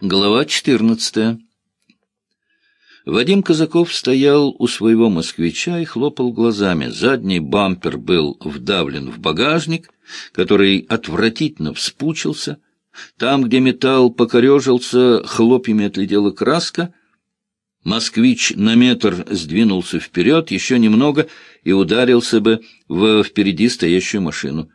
Глава 14. Вадим Казаков стоял у своего москвича и хлопал глазами. Задний бампер был вдавлен в багажник, который отвратительно вспучился. Там, где металл покорежился, хлопьями отлетела краска. Москвич на метр сдвинулся вперед, еще немного, и ударился бы в впереди стоящую машину.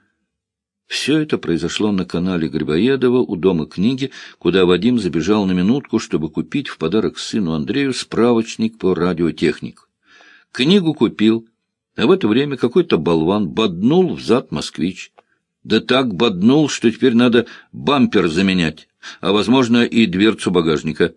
Все это произошло на канале Грибоедова у Дома книги, куда Вадим забежал на минутку, чтобы купить в подарок сыну Андрею справочник по радиотехнику. Книгу купил, а в это время какой-то болван боднул в зад москвич. Да так боднул, что теперь надо бампер заменять, а, возможно, и дверцу багажника.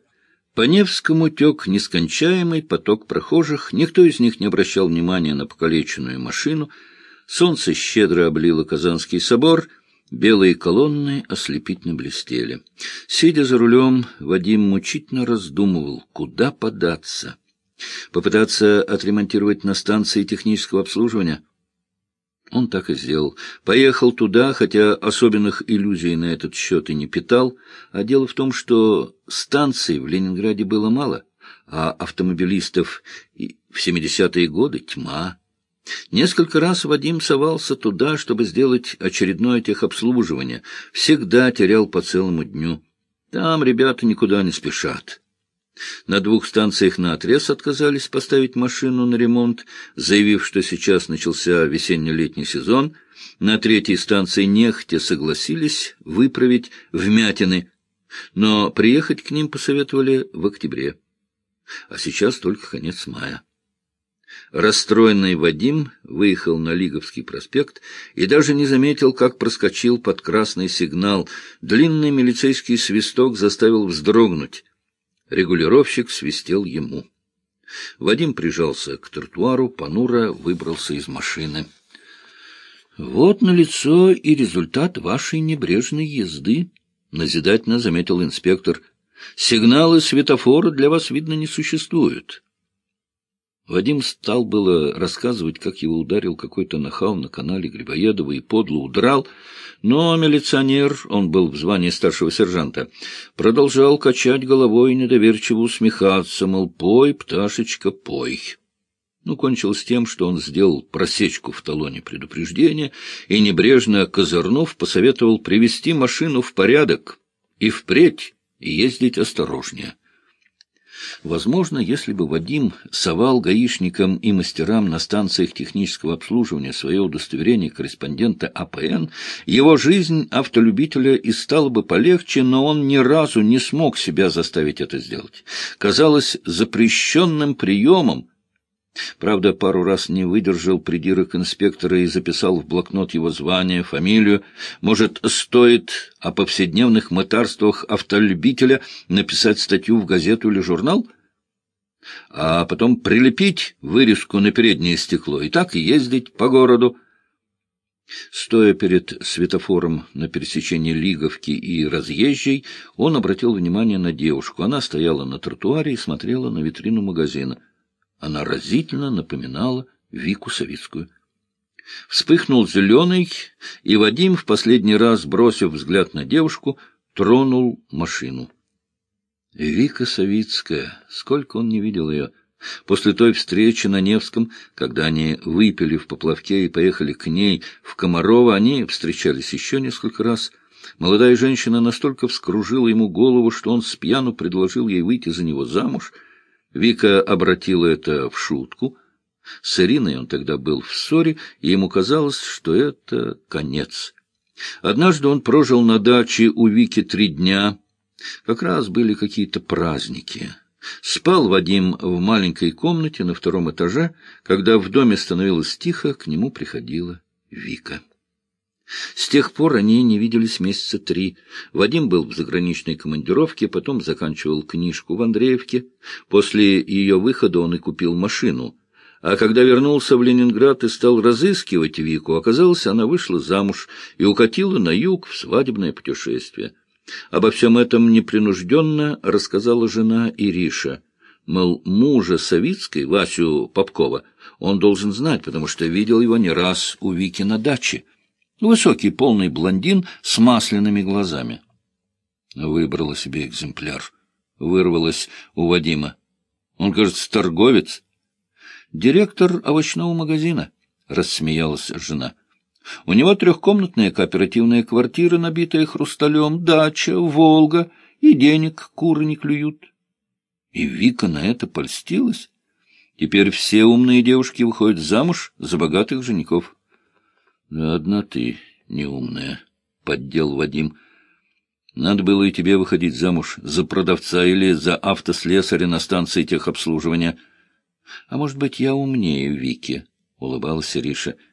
По Невскому тек нескончаемый поток прохожих, никто из них не обращал внимания на покалеченную машину — Солнце щедро облило Казанский собор, белые колонны ослепительно блестели. Сидя за рулем, Вадим мучительно раздумывал, куда податься. Попытаться отремонтировать на станции технического обслуживания? Он так и сделал. Поехал туда, хотя особенных иллюзий на этот счет и не питал. А дело в том, что станций в Ленинграде было мало, а автомобилистов в 70-е годы тьма. Несколько раз Вадим совался туда, чтобы сделать очередное техобслуживание. Всегда терял по целому дню. Там ребята никуда не спешат. На двух станциях наотрез отказались поставить машину на ремонт, заявив, что сейчас начался весенне-летний сезон. На третьей станции нехотя согласились выправить вмятины, но приехать к ним посоветовали в октябре. А сейчас только конец мая. Расстроенный Вадим выехал на Лиговский проспект и даже не заметил, как проскочил под красный сигнал. Длинный милицейский свисток заставил вздрогнуть. Регулировщик свистел ему. Вадим прижался к тротуару, понуро выбрался из машины. — Вот налицо и результат вашей небрежной езды, — назидательно заметил инспектор. — Сигналы светофора для вас, видно, не существуют. Вадим стал было рассказывать, как его ударил какой-то нахал на канале Грибоедова и подло удрал, но милиционер, он был в звании старшего сержанта, продолжал качать головой и недоверчиво усмехаться, мол, пой, пташечка, пой. Ну, кончилось тем, что он сделал просечку в талоне предупреждения и, небрежно козырнув, посоветовал привести машину в порядок и впредь ездить осторожнее. Возможно, если бы Вадим совал гаишникам и мастерам на станциях технического обслуживания свое удостоверение корреспондента АПН, его жизнь автолюбителя и стала бы полегче, но он ни разу не смог себя заставить это сделать. Казалось запрещенным приемом Правда, пару раз не выдержал придирок инспектора и записал в блокнот его звание, фамилию. Может, стоит о повседневных мытарствах автолюбителя написать статью в газету или журнал? А потом прилепить вырезку на переднее стекло и так ездить по городу. Стоя перед светофором на пересечении Лиговки и Разъезжей, он обратил внимание на девушку. Она стояла на тротуаре и смотрела на витрину магазина. Она разительно напоминала Вику Савицкую. Вспыхнул зеленый, и Вадим, в последний раз бросив взгляд на девушку, тронул машину. Вика Савицкая, сколько он не видел ее. После той встречи на Невском, когда они выпили в поплавке и поехали к ней в Комарово, они встречались еще несколько раз. Молодая женщина настолько вскружила ему голову, что он с пьяну предложил ей выйти за него замуж — Вика обратила это в шутку. С Ириной он тогда был в ссоре, и ему казалось, что это конец. Однажды он прожил на даче у Вики три дня. Как раз были какие-то праздники. Спал Вадим в маленькой комнате на втором этаже. Когда в доме становилось тихо, к нему приходила Вика. С тех пор они не виделись месяца три. Вадим был в заграничной командировке, потом заканчивал книжку в Андреевке. После ее выхода он и купил машину. А когда вернулся в Ленинград и стал разыскивать Вику, оказалось, она вышла замуж и укатила на юг в свадебное путешествие. Обо всем этом непринужденно рассказала жена Ириша. Мол, мужа Савицкой, Васю Попкова, он должен знать, потому что видел его не раз у Вики на даче. Высокий полный блондин с масляными глазами. Выбрала себе экземпляр. Вырвалась у Вадима. Он, кажется, торговец. Директор овощного магазина, — рассмеялась жена. У него трехкомнатная кооперативная квартира, набитая хрусталем, дача, Волга, и денег куры не клюют. И Вика на это польстилась. Теперь все умные девушки выходят замуж за богатых женихов. — одна ты неумная, — поддел Вадим. — Надо было и тебе выходить замуж за продавца или за автослесаря на станции техобслуживания. — А может быть, я умнее Вики, — улыбалась Риша. —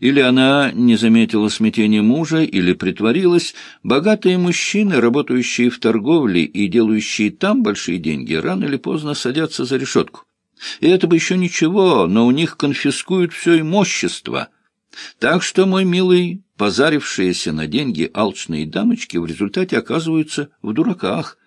или она не заметила смятения мужа, или притворилась. Богатые мужчины, работающие в торговле и делающие там большие деньги, рано или поздно садятся за решетку. И это бы еще ничего, но у них конфискуют все имущество. Так что, мой милый, позарившиеся на деньги алчные дамочки в результате оказываются в дураках.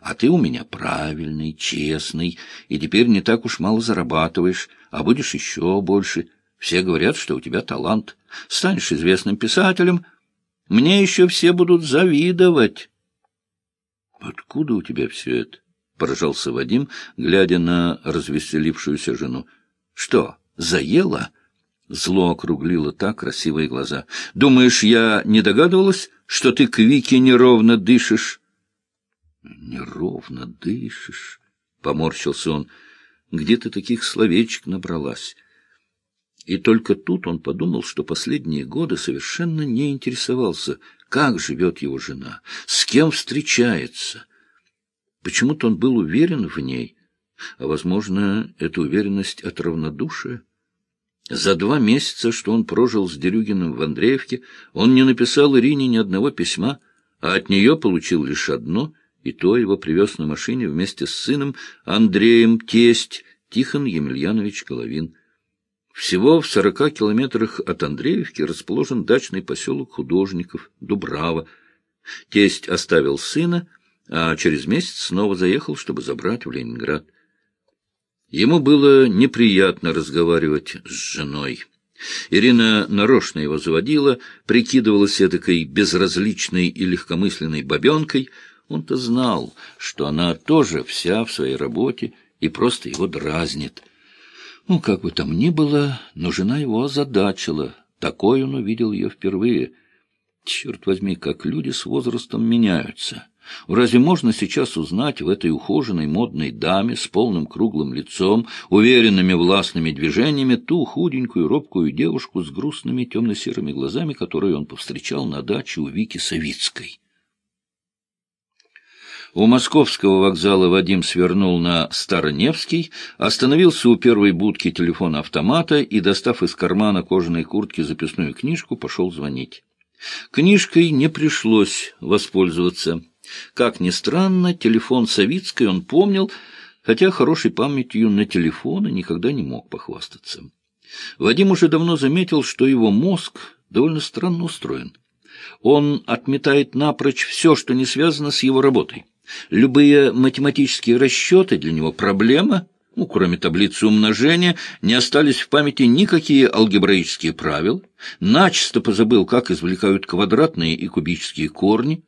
А ты у меня правильный, честный, и теперь не так уж мало зарабатываешь, а будешь еще больше — все говорят, что у тебя талант. Станешь известным писателем. Мне еще все будут завидовать. — Откуда у тебя все это? — поражался Вадим, глядя на развеселившуюся жену. — Что, заела? Зло округлило так красивые глаза. — Думаешь, я не догадывалась, что ты к Вике неровно дышишь? — Неровно дышишь, — поморщился он. — Где ты таких словечек набралась? И только тут он подумал, что последние годы совершенно не интересовался, как живет его жена, с кем встречается. Почему-то он был уверен в ней, а, возможно, эта уверенность от равнодушия. За два месяца, что он прожил с Дерюгиным в Андреевке, он не написал Ирине ни одного письма, а от нее получил лишь одно, и то его привез на машине вместе с сыном Андреем тесть Тихон Емельянович Головин. Всего в сорока километрах от Андреевки расположен дачный поселок художников Дубрава. Тесть оставил сына, а через месяц снова заехал, чтобы забрать в Ленинград. Ему было неприятно разговаривать с женой. Ирина нарочно его заводила, прикидывалась эдакой безразличной и легкомысленной бабенкой. Он-то знал, что она тоже вся в своей работе и просто его дразнит. Ну, как бы там ни было, но жена его озадачила. Такой он увидел ее впервые. Черт возьми, как люди с возрастом меняются. Разве можно сейчас узнать в этой ухоженной модной даме с полным круглым лицом, уверенными властными движениями, ту худенькую робкую девушку с грустными темно-серыми глазами, которую он повстречал на даче у Вики Савицкой? У московского вокзала Вадим свернул на Староневский, остановился у первой будки телефона автомата и, достав из кармана кожаной куртки записную книжку, пошел звонить. Книжкой не пришлось воспользоваться. Как ни странно, телефон Савицкой он помнил, хотя хорошей памятью на телефоны никогда не мог похвастаться. Вадим уже давно заметил, что его мозг довольно странно устроен. Он отметает напрочь все, что не связано с его работой. Любые математические расчеты для него проблема, ну, кроме таблицы умножения, не остались в памяти никакие алгебраические правила, начисто позабыл, как извлекают квадратные и кубические корни.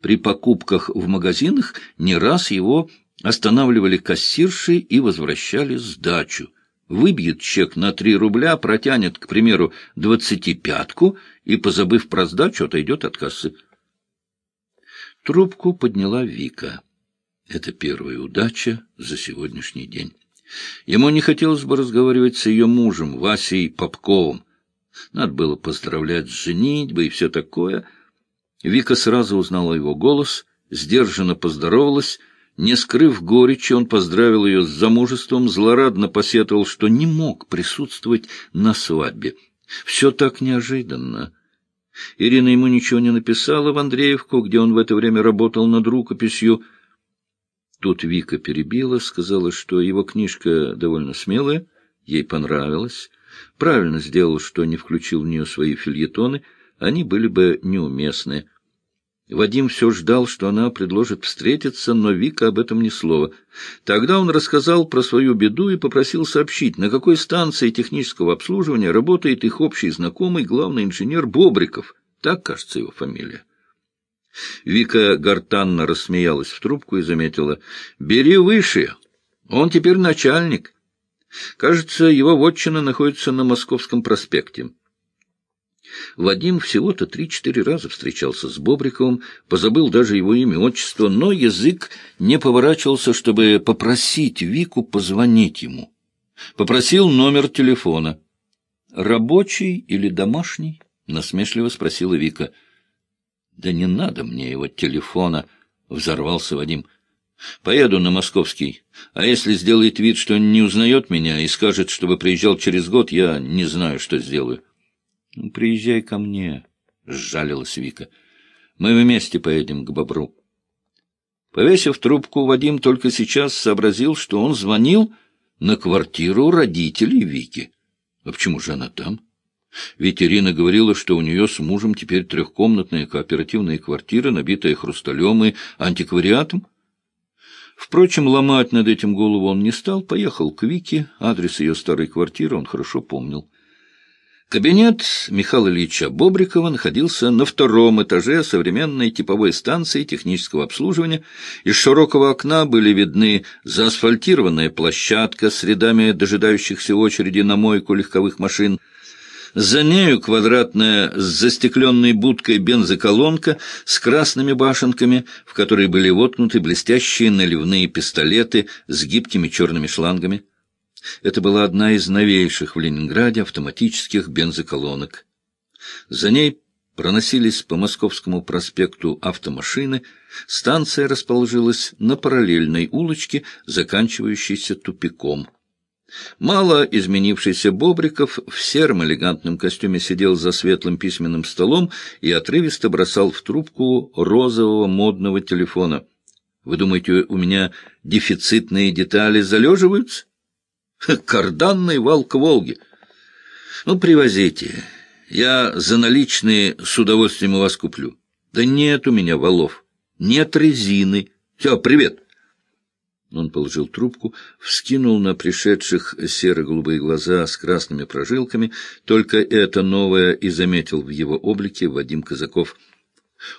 При покупках в магазинах не раз его останавливали кассирши и возвращали сдачу. Выбьет чек на три рубля, протянет, к примеру, двадцатипятку и, позабыв про сдачу, отойдет от кассы. Трубку подняла Вика. Это первая удача за сегодняшний день. Ему не хотелось бы разговаривать с ее мужем, Васей Попковым. Надо было поздравлять с женитьбой и все такое. Вика сразу узнала его голос, сдержанно поздоровалась. Не скрыв горечи, он поздравил ее с замужеством, злорадно посетовал, что не мог присутствовать на свадьбе. Все так неожиданно. Ирина ему ничего не написала в Андреевку, где он в это время работал над рукописью. Тут Вика перебила, сказала, что его книжка довольно смелая, ей понравилась. Правильно сделал, что не включил в нее свои фильетоны, они были бы неуместны. Вадим все ждал, что она предложит встретиться, но Вика об этом ни слова. Тогда он рассказал про свою беду и попросил сообщить, на какой станции технического обслуживания работает их общий знакомый, главный инженер Бобриков. Так, кажется, его фамилия. Вика гортанно рассмеялась в трубку и заметила. — Бери выше. Он теперь начальник. Кажется, его вотчина находится на Московском проспекте. Вадим всего-то три-четыре раза встречался с Бобриковым, позабыл даже его имя, отчество, но язык не поворачивался, чтобы попросить Вику позвонить ему. Попросил номер телефона. «Рабочий или домашний?» — насмешливо спросила Вика. «Да не надо мне его телефона», — взорвался Вадим. «Поеду на Московский. А если сделает вид, что не узнает меня и скажет, чтобы приезжал через год, я не знаю, что сделаю». «Ну, «Приезжай ко мне», — сжалилась Вика. «Мы вместе поедем к Бобру». Повесив трубку, Вадим только сейчас сообразил, что он звонил на квартиру родителей Вики. А почему же она там? Ведь Ирина говорила, что у нее с мужем теперь трехкомнатная кооперативная квартира, набитая хрусталем и антиквариатом. Впрочем, ломать над этим голову он не стал, поехал к Вике, адрес ее старой квартиры он хорошо помнил. Кабинет Михаила Ильича Бобрикова находился на втором этаже современной типовой станции технического обслуживания. Из широкого окна были видны заасфальтированная площадка с рядами дожидающихся очереди на мойку легковых машин. За нею квадратная с застекленной будкой бензоколонка с красными башенками, в которой были воткнуты блестящие наливные пистолеты с гибкими черными шлангами. Это была одна из новейших в Ленинграде автоматических бензоколонок. За ней проносились по Московскому проспекту автомашины, станция расположилась на параллельной улочке, заканчивающейся тупиком. Мало изменившийся Бобриков в сером элегантном костюме сидел за светлым письменным столом и отрывисто бросал в трубку розового модного телефона. «Вы думаете, у меня дефицитные детали залеживаются?» Карданный вал к Волге. Ну, привозите. Я за наличные с удовольствием у вас куплю. Да нет у меня валов. Нет резины. Все, привет. Он положил трубку, вскинул на пришедших серо-голубые глаза с красными прожилками. Только это новое и заметил в его облике Вадим Казаков.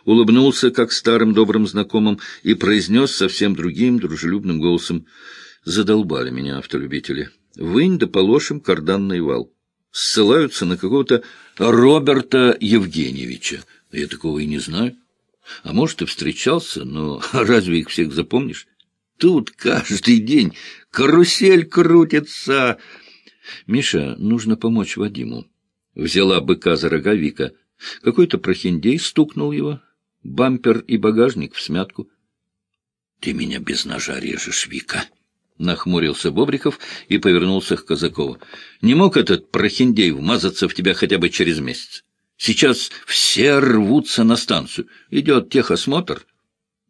Улыбнулся, как старым добрым знакомым, и произнес совсем другим дружелюбным голосом — Задолбали меня автолюбители. Вынь да положим карданный вал. Ссылаются на какого-то Роберта Евгеньевича. Я такого и не знаю. А может, и встречался, но разве их всех запомнишь? Тут каждый день карусель крутится. Миша, нужно помочь Вадиму. Взяла быка за рога Вика. Какой-то прохиндей стукнул его. Бампер и багажник в смятку. — Ты меня без ножа режешь, Вика. Нахмурился Бобриков и повернулся к Казакову. «Не мог этот прохиндей вмазаться в тебя хотя бы через месяц? Сейчас все рвутся на станцию. Идет техосмотр».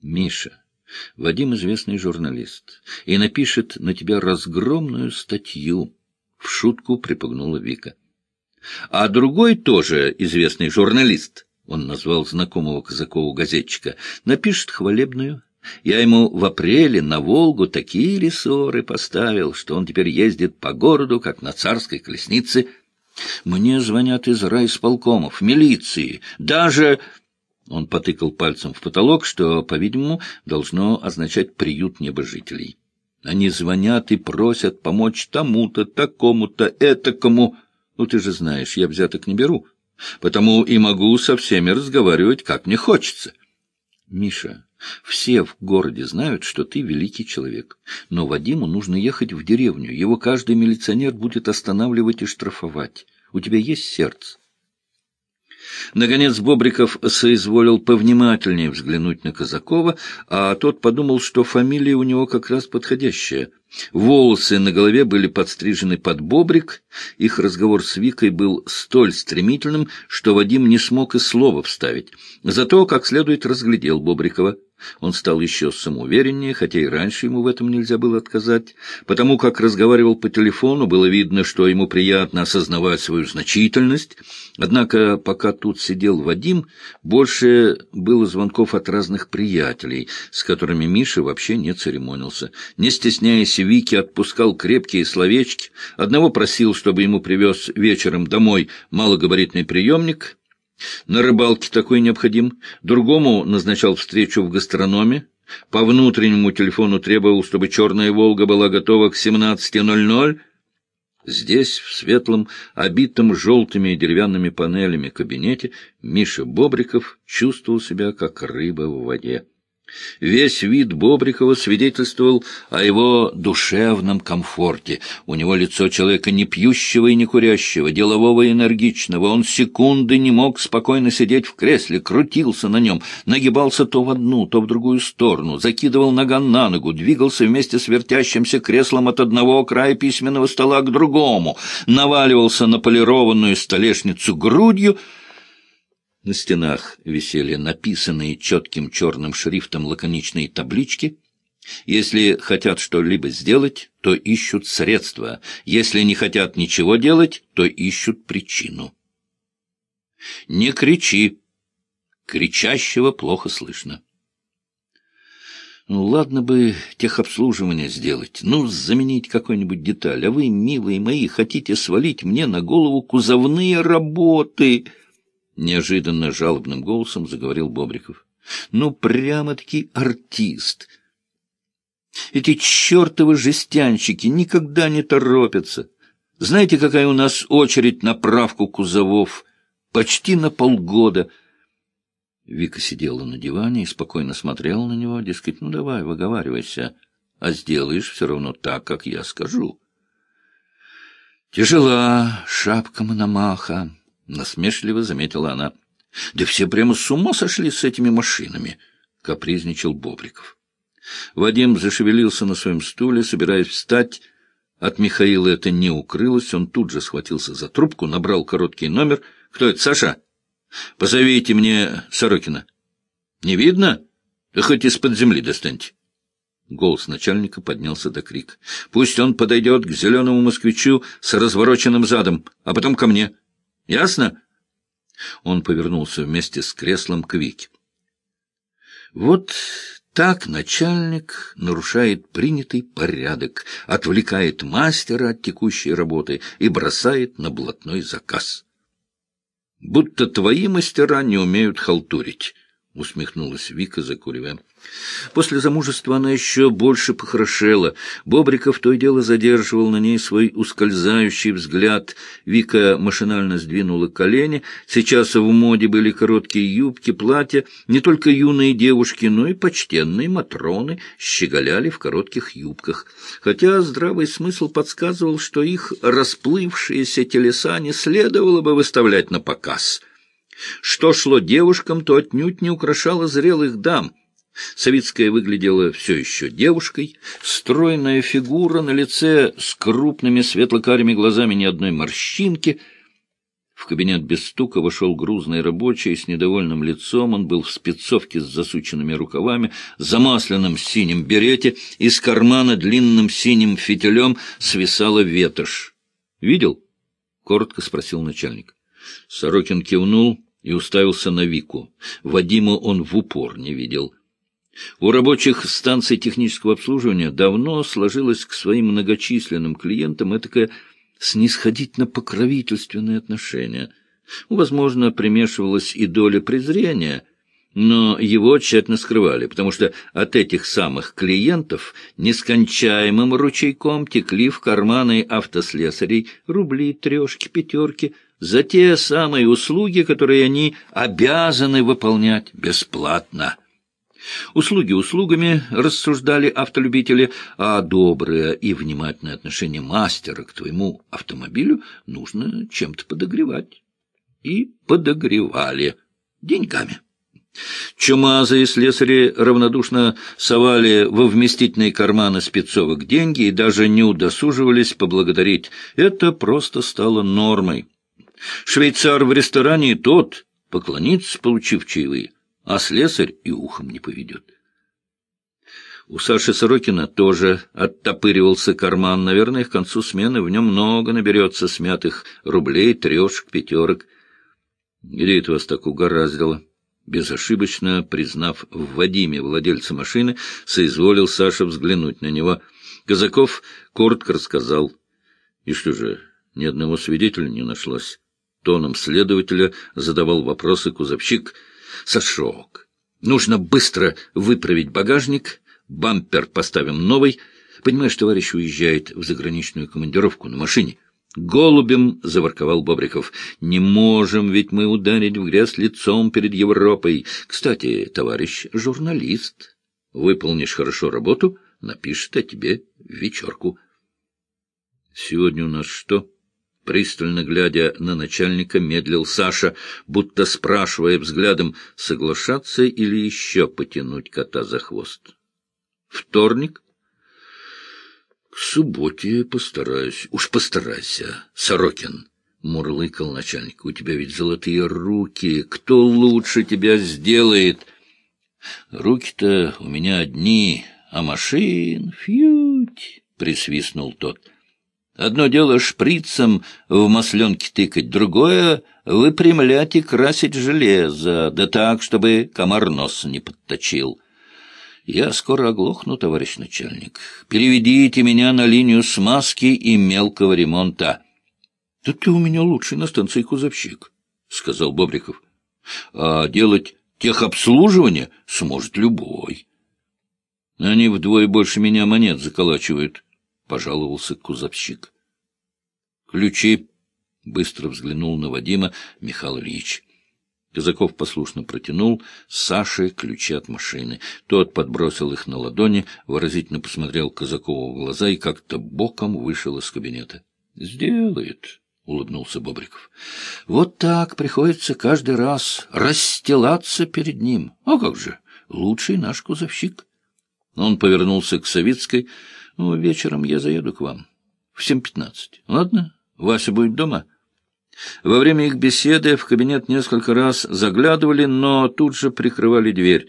«Миша, Вадим известный журналист и напишет на тебя разгромную статью», — в шутку припугнула Вика. «А другой тоже известный журналист», — он назвал знакомого Казакову газетчика, — «напишет хвалебную я ему в апреле на Волгу такие рессоры поставил, что он теперь ездит по городу, как на царской колеснице. Мне звонят из райисполкомов, милиции, даже... Он потыкал пальцем в потолок, что, по-видимому, должно означать приют небожителей. Они звонят и просят помочь тому-то, такому-то, этакому. Ну, ты же знаешь, я взяток не беру, потому и могу со всеми разговаривать, как мне хочется. Миша, все в городе знают, что ты великий человек. Но Вадиму нужно ехать в деревню. Его каждый милиционер будет останавливать и штрафовать. У тебя есть сердце. Наконец Бобриков соизволил повнимательнее взглянуть на Казакова, а тот подумал, что фамилия у него как раз подходящая. Волосы на голове были подстрижены под бобрик, их разговор с Викой был столь стремительным, что Вадим не смог и слова вставить. Зато как следует разглядел Бобрикова. Он стал еще самоувереннее, хотя и раньше ему в этом нельзя было отказать. Потому как разговаривал по телефону, было видно, что ему приятно осознавать свою значительность. Однако, пока тут сидел Вадим, больше было звонков от разных приятелей, с которыми Миша вообще не церемонился. Не стесняясь Вики, отпускал крепкие словечки. Одного просил, чтобы ему привез вечером домой малогабаритный приемник — На рыбалке такой необходим. Другому назначал встречу в гастрономе. По внутреннему телефону требовал, чтобы «Черная Волга» была готова к 17.00. Здесь, в светлом, обитом желтыми деревянными панелями кабинете, Миша Бобриков чувствовал себя как рыба в воде. Весь вид Бобрикова свидетельствовал о его душевном комфорте. У него лицо человека не пьющего и не курящего, делового и энергичного. Он секунды не мог спокойно сидеть в кресле, крутился на нем, нагибался то в одну, то в другую сторону, закидывал нога на ногу, двигался вместе с вертящимся креслом от одного края письменного стола к другому, наваливался на полированную столешницу грудью — на стенах висели написанные четким черным шрифтом лаконичные таблички. Если хотят что-либо сделать, то ищут средства. Если не хотят ничего делать, то ищут причину. Не кричи. Кричащего плохо слышно. Ну, ладно бы техобслуживание сделать, ну, заменить какую-нибудь деталь, а вы, милые мои, хотите свалить мне на голову кузовные работы — Неожиданно жалобным голосом заговорил Бобриков. Ну, прямо-таки артист. Эти чертовы жестянщики никогда не торопятся. Знаете, какая у нас очередь на правку кузовов? Почти на полгода. Вика сидела на диване и спокойно смотрела на него, дескать, ну давай, выговаривайся, а сделаешь все равно так, как я скажу. Тяжела шапка Мономаха. — насмешливо заметила она. — Да все прямо с ума сошли с этими машинами, — капризничал Бобриков. Вадим зашевелился на своем стуле, собираясь встать. От Михаила это не укрылось, он тут же схватился за трубку, набрал короткий номер. — Кто это, Саша? — Позовите мне Сорокина. — Не видно? Да хоть из-под земли достаньте. Голос начальника поднялся до крик. — Пусть он подойдет к зеленому москвичу с развороченным задом, а потом ко мне. — Ясно? Он повернулся вместе с креслом к Вике. Вот так начальник нарушает принятый порядок, отвлекает мастера от текущей работы и бросает на блатной заказ. Будто твои мастера не умеют халтурить. — усмехнулась Вика, закуривая. После замужества она еще больше похорошела. Бобриков то и дело задерживал на ней свой ускользающий взгляд. Вика машинально сдвинула колени. Сейчас в моде были короткие юбки, платья. Не только юные девушки, но и почтенные матроны щеголяли в коротких юбках. Хотя здравый смысл подсказывал, что их расплывшиеся телеса не следовало бы выставлять на показ — что шло девушкам, то отнюдь не украшало зрелых дам. Савицкая выглядела все еще девушкой, стройная фигура на лице с крупными светло-карими глазами ни одной морщинки. В кабинет без стука вошел грузный рабочий с недовольным лицом. Он был в спецовке с засученными рукавами, замасленном синим берете, из кармана длинным синим фитилем свисала ветошь. «Видел?» — коротко спросил начальник. Сорокин кивнул и уставился на Вику. Вадима он в упор не видел. У рабочих станций технического обслуживания давно сложилось к своим многочисленным клиентам этакое снисходительно-покровительственное отношение. Возможно, примешивалась и доля презрения, но его тщательно скрывали, потому что от этих самых клиентов нескончаемым ручейком текли в карманы автослесарей рубли, трешки, пятерки — за те самые услуги, которые они обязаны выполнять бесплатно. Услуги услугами, рассуждали автолюбители, а доброе и внимательное отношение мастера к твоему автомобилю нужно чем-то подогревать. И подогревали деньгами. Чумазы и слесари равнодушно совали во вместительные карманы спецовок деньги и даже не удосуживались поблагодарить. Это просто стало нормой. Швейцар в ресторане тот поклонится, получив чаевые, а слесарь и ухом не поведет. У Саши Сорокина тоже оттопыривался карман. Наверное, к концу смены в нем много наберется смятых рублей, трешек, пятерок. Где это вас так угораздило? Безошибочно признав в Вадиме владельца машины, соизволил Саша взглянуть на него. Казаков коротко рассказал. И что же, ни одного свидетеля не нашлось. Тоном следователя задавал вопросы кузовщик. Сашок, нужно быстро выправить багажник, бампер поставим новый. Понимаешь, товарищ уезжает в заграничную командировку на машине. Голубем заворковал Бобриков. «Не можем ведь мы ударить в грязь лицом перед Европой. Кстати, товарищ журналист, выполнишь хорошо работу, напишет о тебе вечерку». «Сегодня у нас что?» Пристально глядя на начальника, медлил Саша, будто спрашивая взглядом, соглашаться или еще потянуть кота за хвост. «Вторник?» — К субботе постараюсь. Уж постарайся, Сорокин, — мурлыкал начальник. — У тебя ведь золотые руки. Кто лучше тебя сделает? Руки-то у меня одни, а машин... Фьють! — присвистнул тот. Одно дело шприцем в масленке тыкать, другое — выпрямлять и красить железо, да так, чтобы комар нос не подточил. — я скоро оглохну, товарищ начальник. Переведите меня на линию смазки и мелкого ремонта. — Да ты у меня лучший на станции кузовщик, — сказал Бобриков. — А делать техобслуживание сможет любой. — Они вдвое больше меня монет заколачивают, — пожаловался кузовщик. — Ключи, — быстро взглянул на Вадима Михаил Ильич. Казаков послушно протянул Саше ключи от машины. Тот подбросил их на ладони, выразительно посмотрел Казакову в глаза и как-то боком вышел из кабинета. — Сделает, — улыбнулся Бобриков. — Вот так приходится каждый раз расстилаться перед ним. А как же, лучший наш кузовщик. Он повернулся к Савицкой. — Ну, вечером я заеду к вам. В семь пятнадцать. Ладно? Вася будет дома? — во время их беседы в кабинет несколько раз заглядывали, но тут же прикрывали дверь.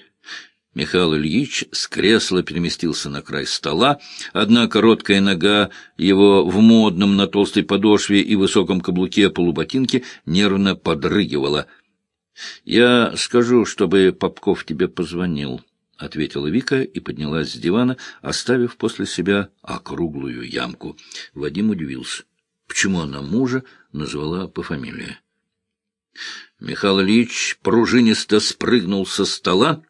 Михаил Ильич с кресла переместился на край стола, одна короткая нога его в модном на толстой подошве и высоком каблуке полуботинки нервно подрыгивала. — Я скажу, чтобы Попков тебе позвонил, — ответила Вика и поднялась с дивана, оставив после себя округлую ямку. Вадим удивился. Почему она мужа назвала по фамилии? Михаил Ильич пружинисто спрыгнул со стола.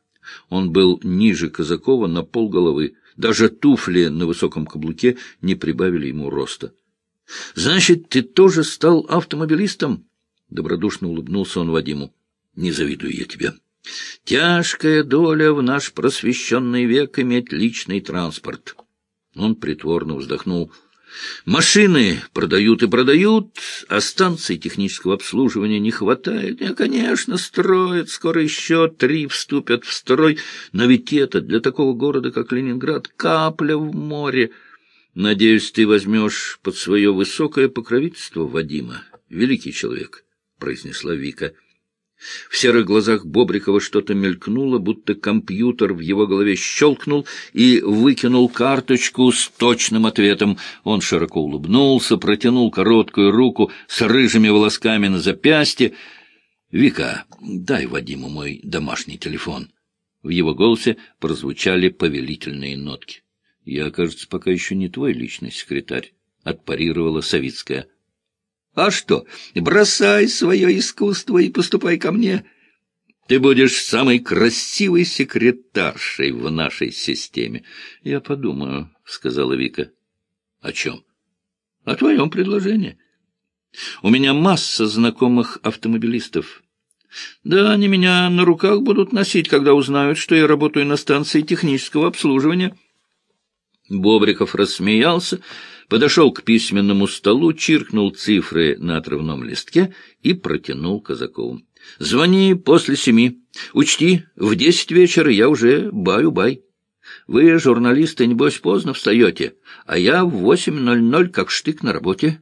Он был ниже Казакова на полголовы. Даже туфли на высоком каблуке не прибавили ему роста. — Значит, ты тоже стал автомобилистом? — добродушно улыбнулся он Вадиму. — Не завидую я тебе. Тяжкая доля в наш просвещенный век иметь личный транспорт. Он притворно вздохнул — Машины продают и продают, а станций технического обслуживания не хватает. И, конечно, строят, скоро еще три вступят в строй, но ведь это для такого города, как Ленинград, капля в море. Надеюсь, ты возьмешь под свое высокое покровительство Вадима, великий человек, — произнесла Вика. В серых глазах Бобрикова что-то мелькнуло, будто компьютер в его голове щелкнул и выкинул карточку с точным ответом. Он широко улыбнулся, протянул короткую руку с рыжими волосками на запястье. — Вика, дай Вадиму мой домашний телефон. В его голосе прозвучали повелительные нотки. — Я, кажется, пока еще не твой личный секретарь, — отпарировала Савицкая. — а что, бросай свое искусство и поступай ко мне. Ты будешь самой красивой секретаршей в нашей системе. — Я подумаю, — сказала Вика. — О чем? — О твоем предложении. У меня масса знакомых автомобилистов. Да, они меня на руках будут носить, когда узнают, что я работаю на станции технического обслуживания. Бобриков рассмеялся, подошел к письменному столу, чиркнул цифры на отрывном листке и протянул Казакову. — Звони после семи. Учти, в десять вечера я уже баю-бай. Вы, журналисты, небось, поздно встаете, а я в восемь ноль ноль как штык на работе.